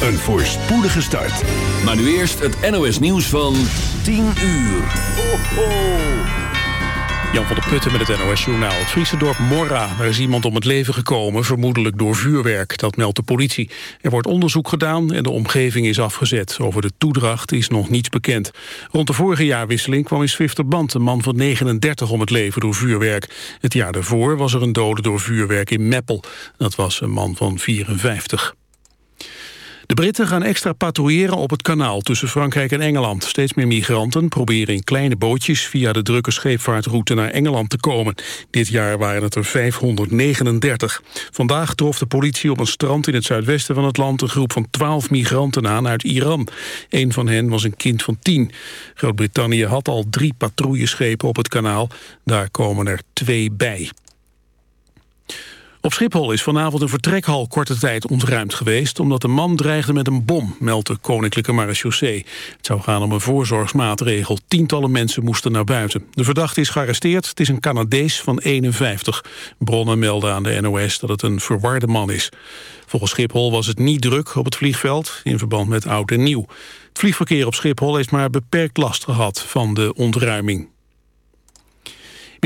een voorspoedige start. Maar nu eerst het NOS nieuws van 10 uur. Ho, ho. Jan van der Putten met het NOS-journaal. Het Friese dorp Morra, daar is iemand om het leven gekomen... vermoedelijk door vuurwerk, dat meldt de politie. Er wordt onderzoek gedaan en de omgeving is afgezet. Over de toedracht is nog niets bekend. Rond de vorige jaarwisseling kwam in Zwifterband... een man van 39 om het leven door vuurwerk. Het jaar daarvoor was er een dode door vuurwerk in Meppel. Dat was een man van 54. De Britten gaan extra patrouilleren op het kanaal tussen Frankrijk en Engeland. Steeds meer migranten proberen in kleine bootjes via de drukke scheepvaartroute naar Engeland te komen. Dit jaar waren het er 539. Vandaag trof de politie op een strand in het zuidwesten van het land een groep van 12 migranten aan uit Iran. Een van hen was een kind van 10. Groot-Brittannië had al drie patrouilleschepen op het kanaal. Daar komen er twee bij. Op Schiphol is vanavond een vertrekhal korte tijd ontruimd geweest... omdat een man dreigde met een bom, meldt de Koninklijke Marechaussee. Het zou gaan om een voorzorgsmaatregel. Tientallen mensen moesten naar buiten. De verdachte is gearresteerd. Het is een Canadees van 51. Bronnen melden aan de NOS dat het een verwarde man is. Volgens Schiphol was het niet druk op het vliegveld... in verband met oud en nieuw. Het vliegverkeer op Schiphol heeft maar beperkt last gehad van de ontruiming.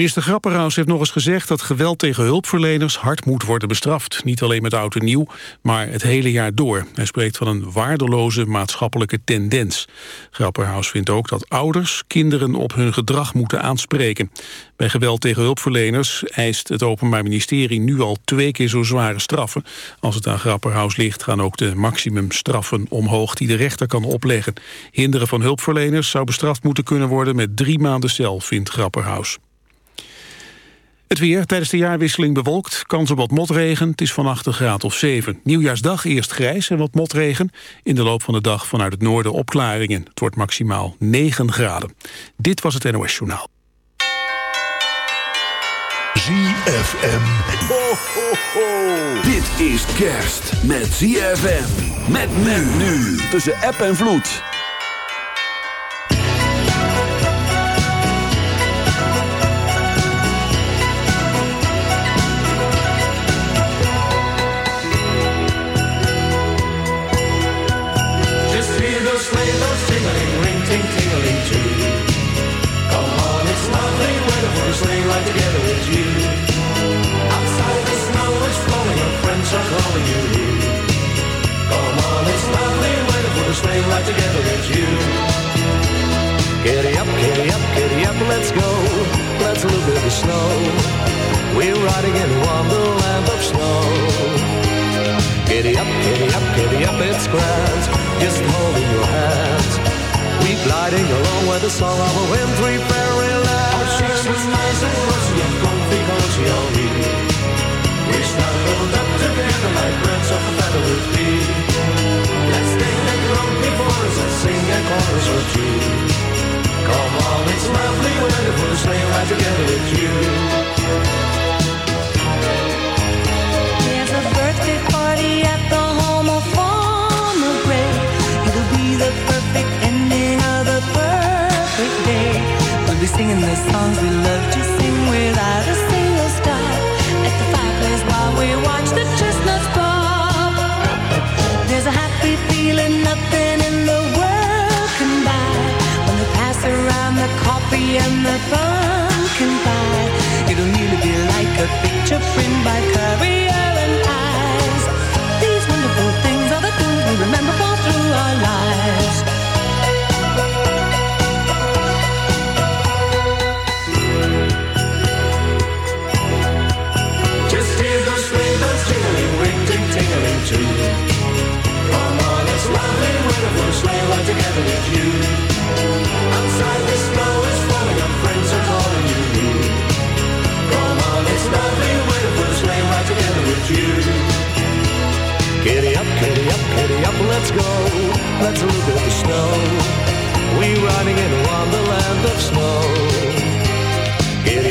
Minister Grapperhaus heeft nog eens gezegd dat geweld tegen hulpverleners hard moet worden bestraft. Niet alleen met oud en nieuw, maar het hele jaar door. Hij spreekt van een waardeloze maatschappelijke tendens. Grapperhaus vindt ook dat ouders kinderen op hun gedrag moeten aanspreken. Bij geweld tegen hulpverleners eist het Openbaar Ministerie nu al twee keer zo zware straffen. Als het aan Grapperhaus ligt gaan ook de maximumstraffen omhoog die de rechter kan opleggen. Hinderen van hulpverleners zou bestraft moeten kunnen worden met drie maanden cel, vindt Grapperhaus. Het weer tijdens de jaarwisseling bewolkt, kans op wat motregen. Het is vannacht een graad of 7. Nieuwjaarsdag eerst grijs en wat motregen. In de loop van de dag vanuit het noorden opklaringen. Het wordt maximaal 9 graden. Dit was het NOS Journaal. ZFM. Ho, ho, ho. Dit is kerst met ZFM. Met men nu. Tussen app en vloed. Are calling you. Come on, it's lovely weather for the sleigh ride together with you. Giddy up, giddy up, giddy up, let's go. Let's look at the snow. We're riding in wonderland of snow. Giddy up, giddy up, giddy up, it's grand. Just holding your hands. We gliding along with the song of a wintry fairyland. Our are nice and rosy and comfy, cozy are we. We snuggled up together like birds of a be. Let's the drum before us and sing a chorus or two. Come on, it's lovely weather a sleigh ride together with you. There's a birthday party at the home of Farmer Gray. It'll be the perfect ending of the perfect day. We'll be singing the songs we love to sing without a pumpkin pie. It'll nearly be like a picture print by Currier Giddy up, up, up, let's go. Let's look at the snow. We're riding in a wonderland of snow.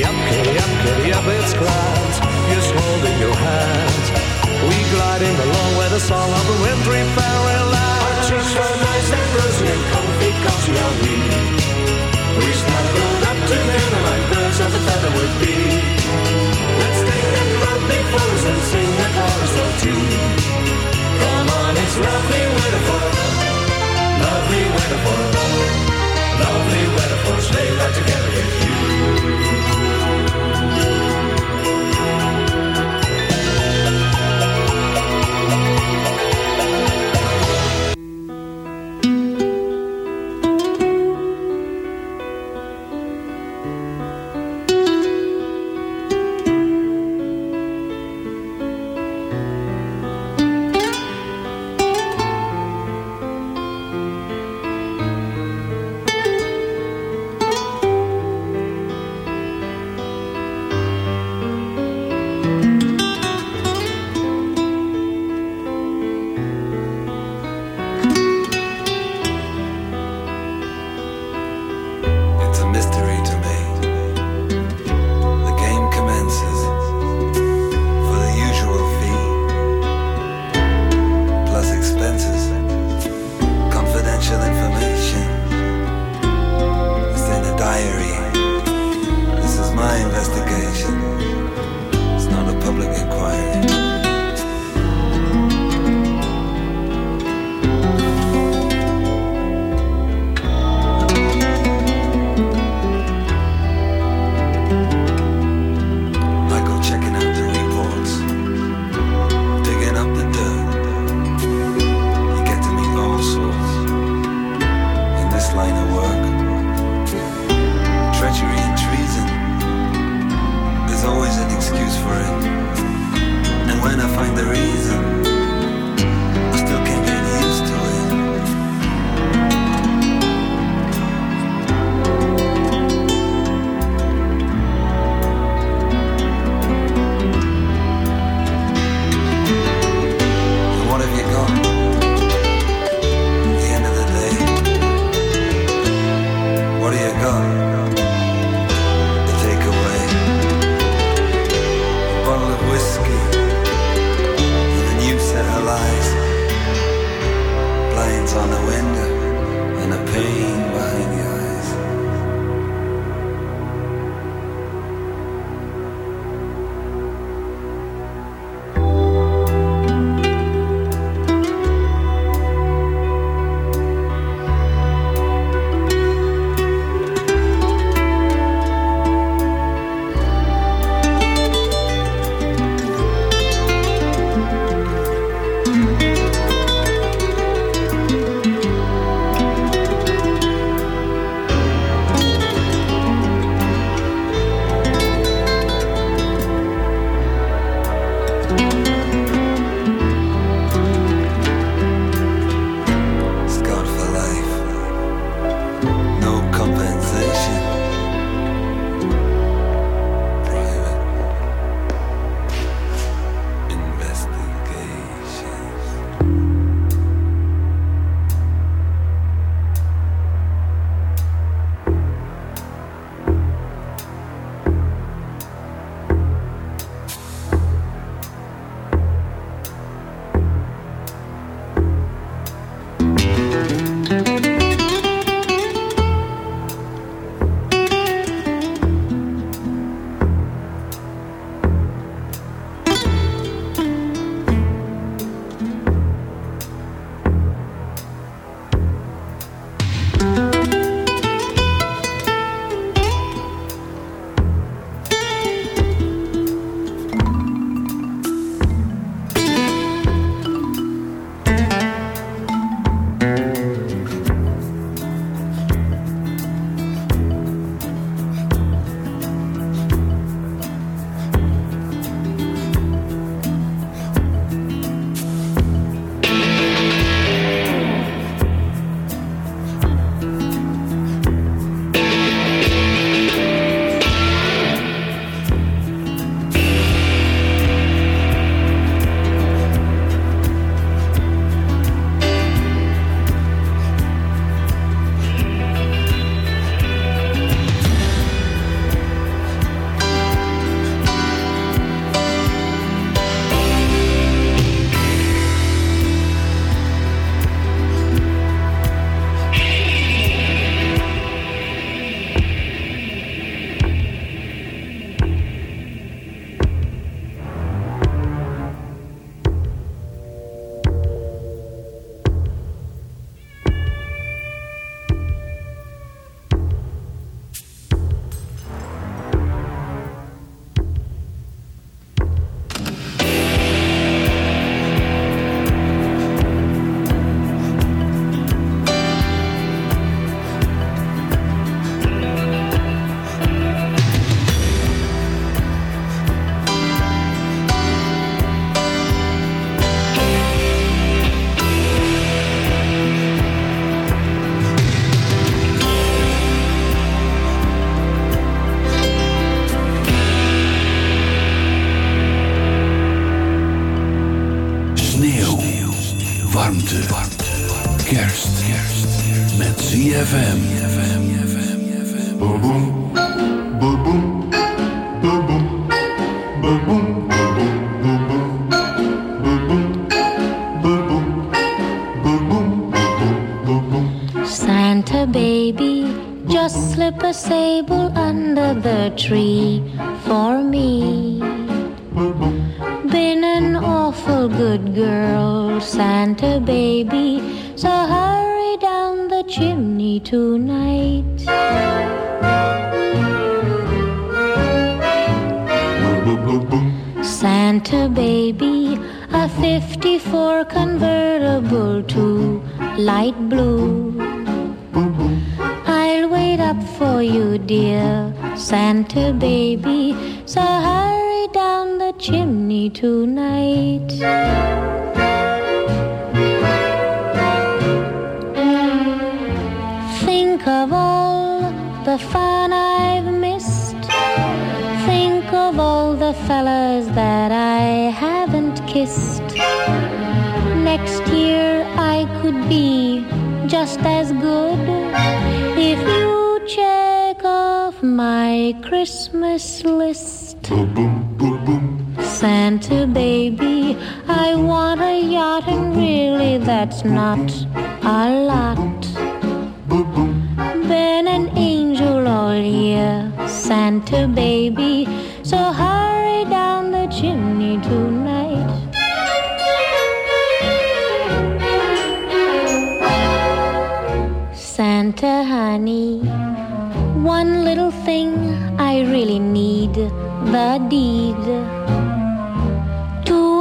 Up, up, up, it's. Just holding your hand. We gliding along with the song of the wintry fairyland. Cheeks are nice and rosy and comfy, cozy are we. We snuggled up together like birds of a feather would be. Let's take that run before us and sing a chorus or two. Come on, it's lovely weather for lovely weather for lovely weather for a sleigh ride together with you. Baby, so hurry down the chimney tonight. Santa baby, a 54 convertible to light blue. I'll wait up for you, dear Santa baby. So hurry down the chimney tonight. Think of all the fun I've missed. Think of all the fellas that I haven't kissed. Next year I could be just as good if you check off my Christmas list. Santa baby, I want a yacht, and really that's not a lot. Been an angel all year, Santa baby, so hurry down the chimney tonight. Santa honey, one little thing I really need the deed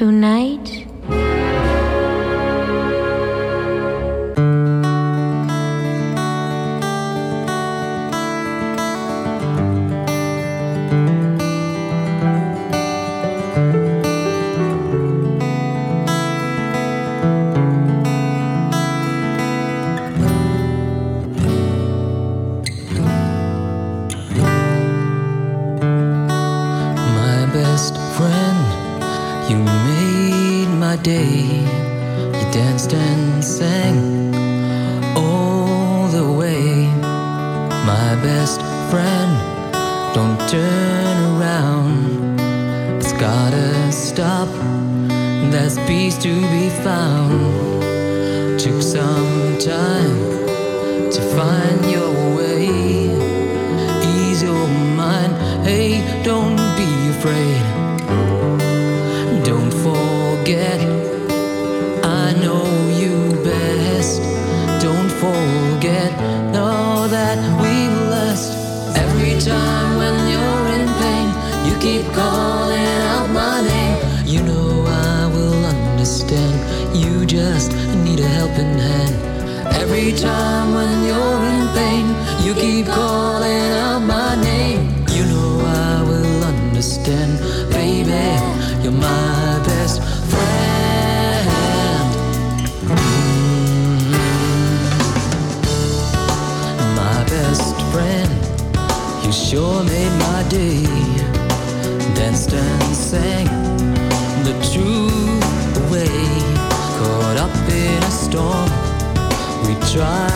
Tonight. Afraid. We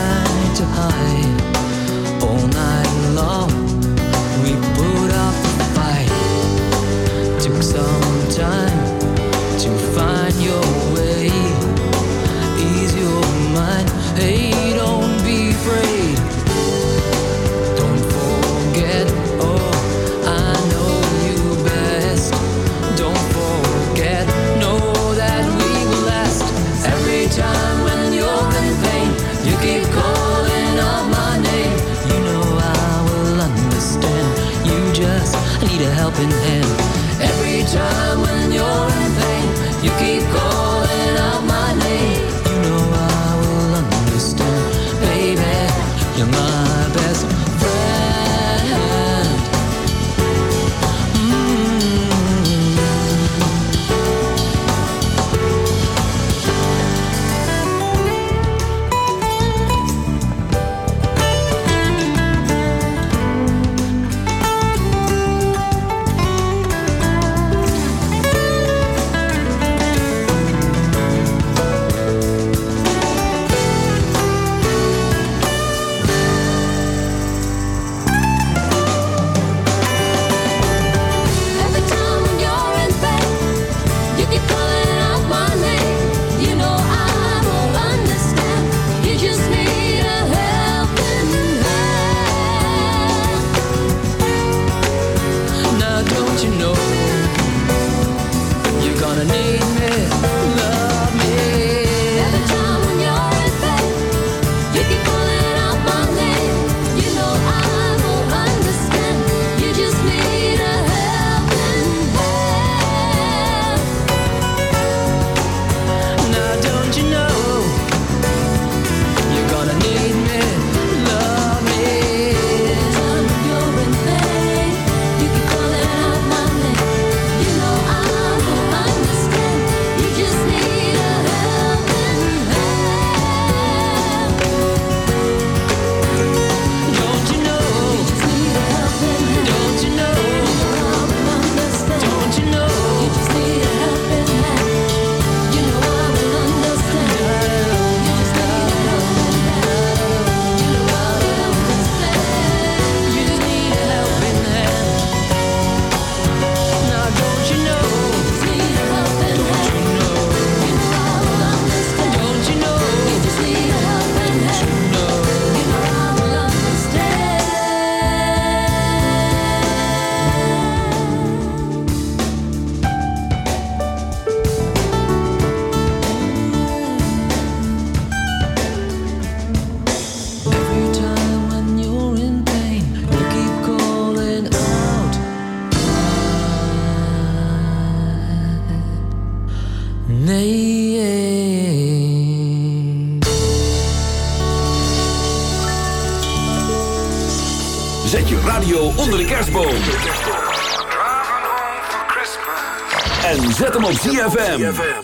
ZFM.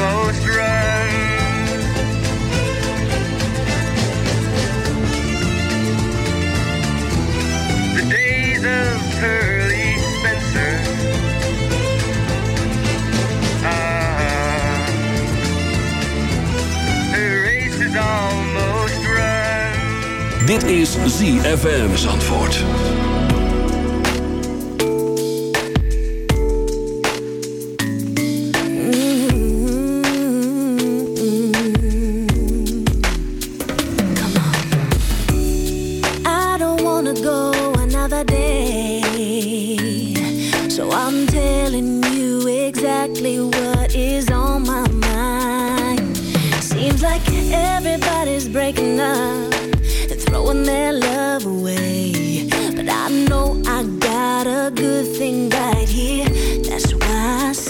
almost run. The days of Pearly Spencer ah, are her race is almost run. Dit is ZFM's antwoord.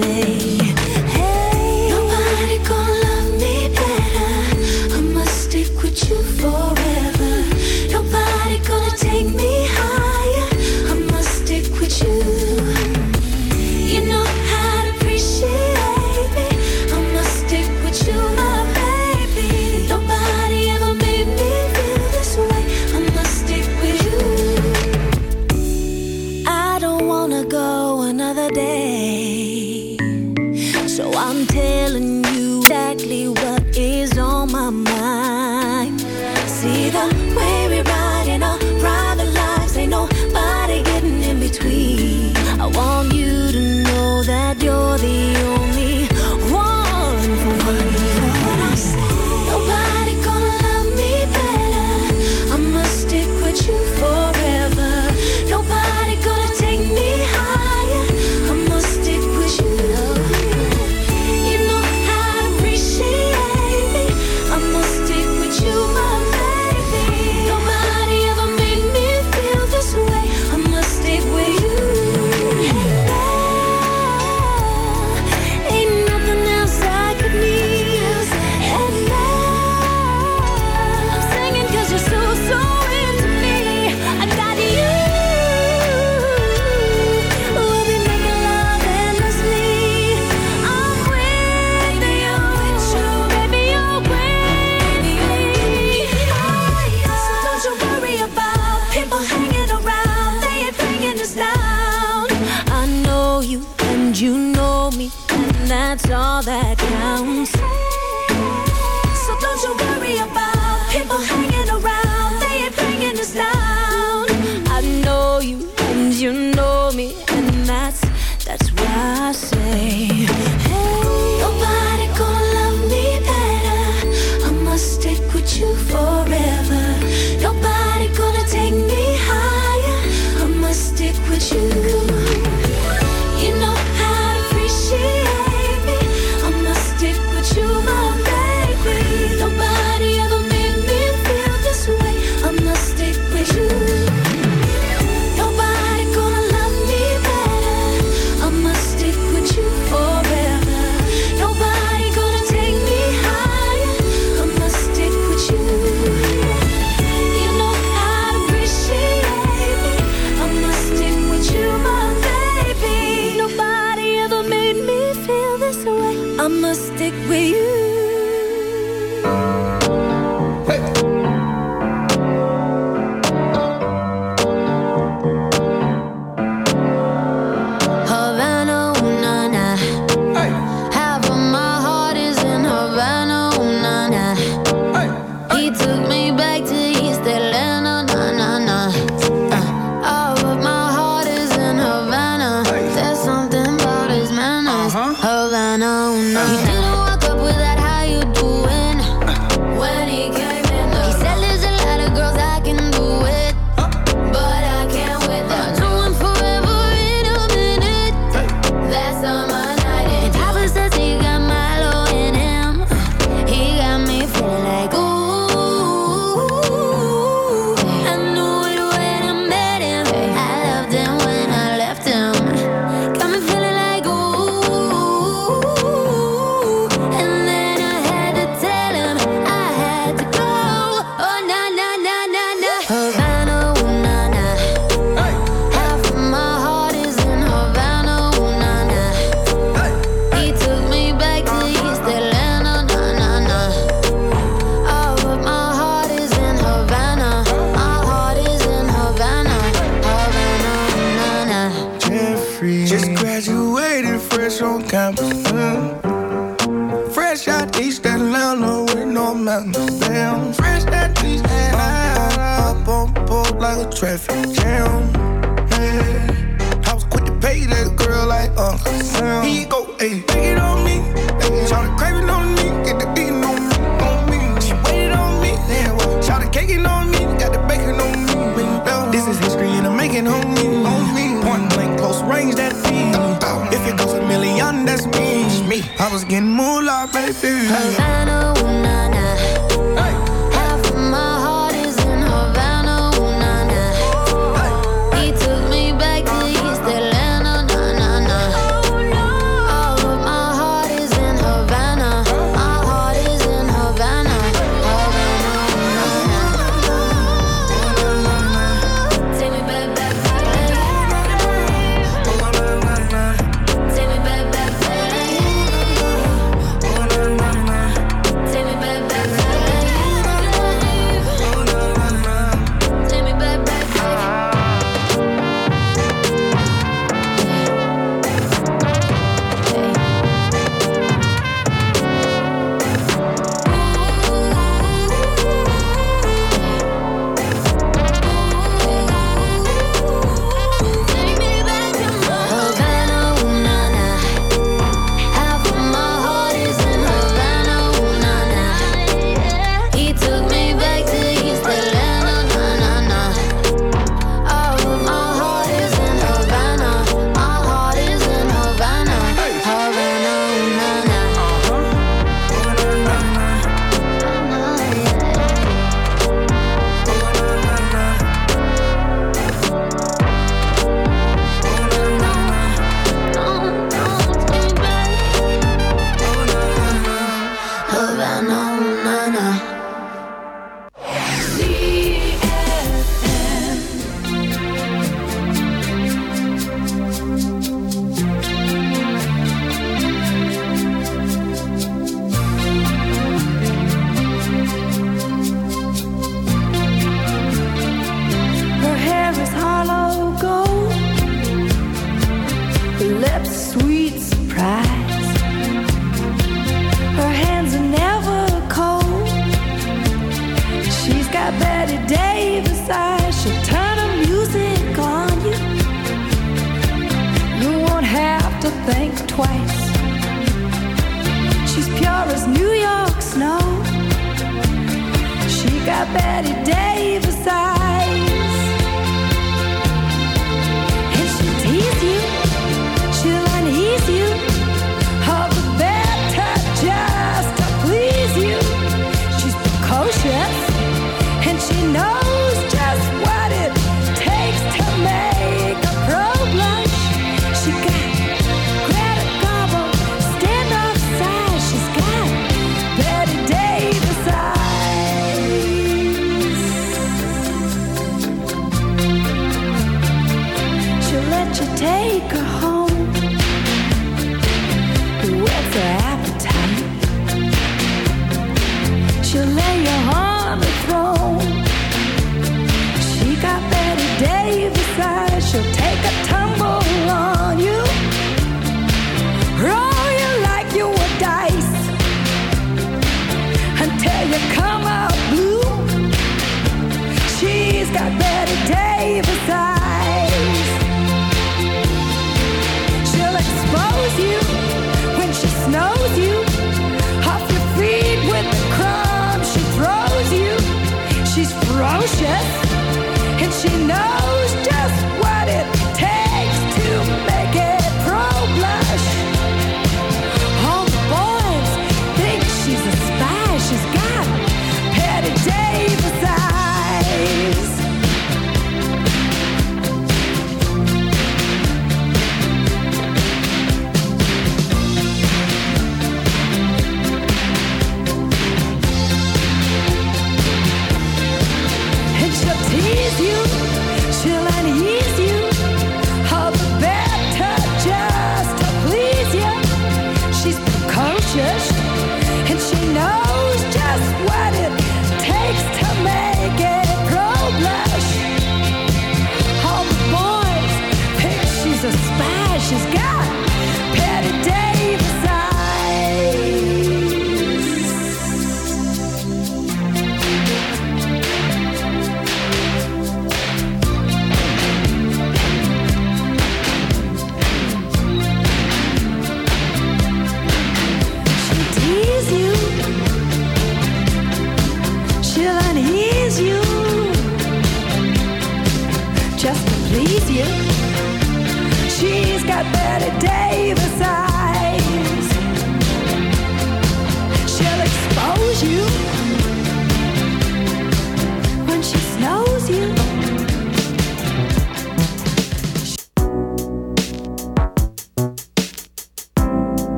day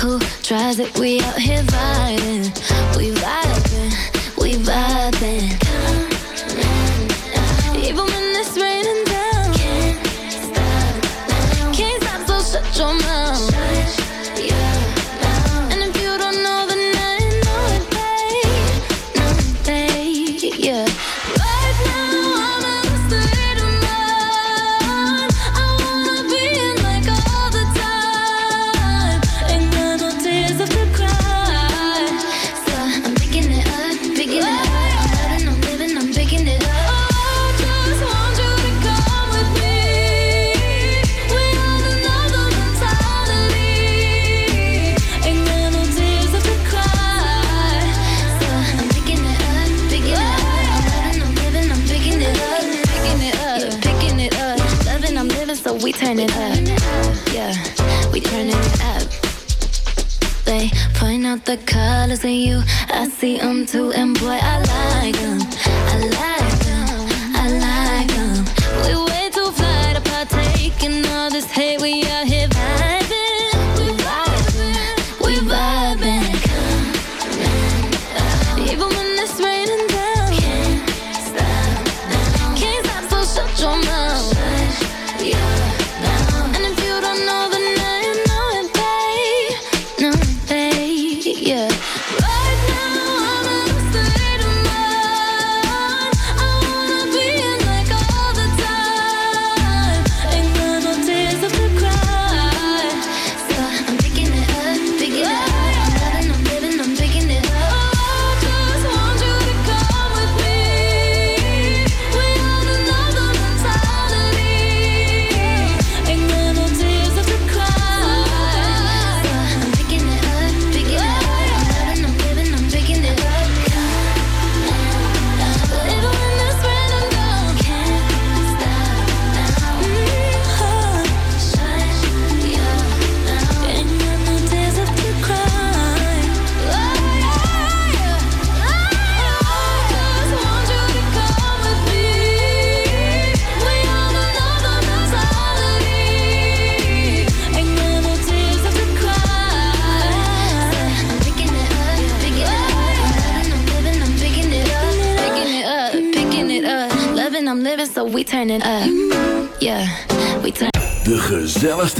Who tries it? We out here vibing, we vibing, we vibing. Come on, even. the colors in you. I see them too, and boy, I like them.